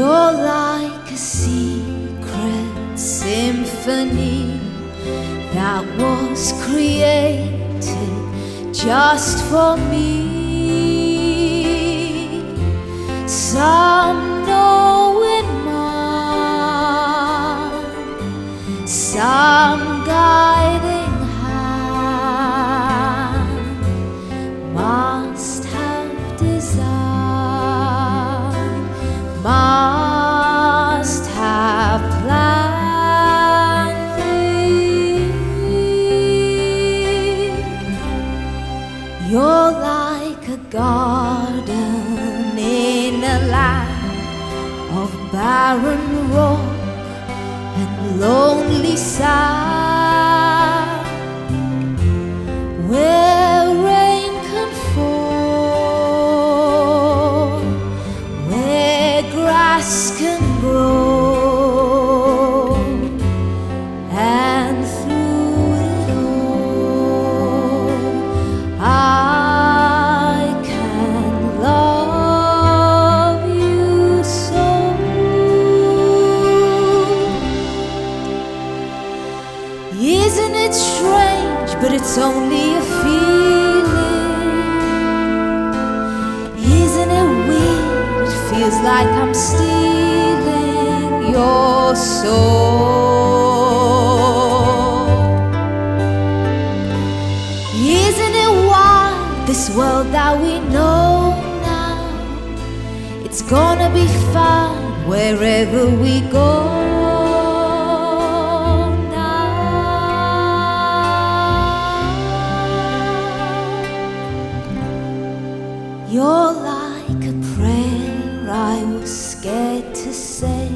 You're like a secret symphony that was created just for me. Some You're like a garden in a land of barren rock and lonely sand, Isn't it strange? But it's only a feeling. Isn't it weird? It feels like I'm stealing your soul. Isn't it wild? This world that we know now. It's gonna be fun wherever we go. You're like a prayer I was scared to say.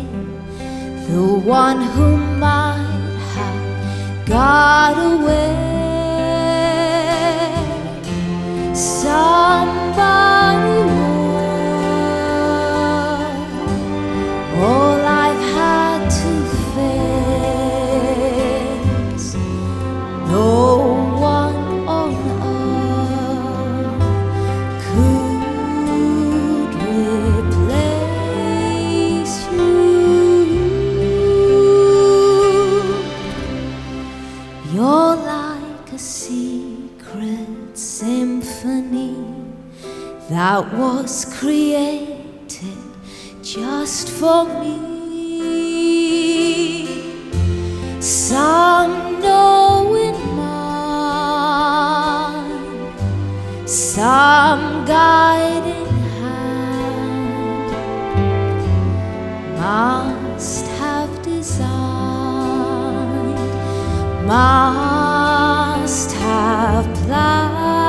The one who might have got away. A secret symphony that was created just for me. Some know it mine, some guiding hand must have designed, must must have plowed.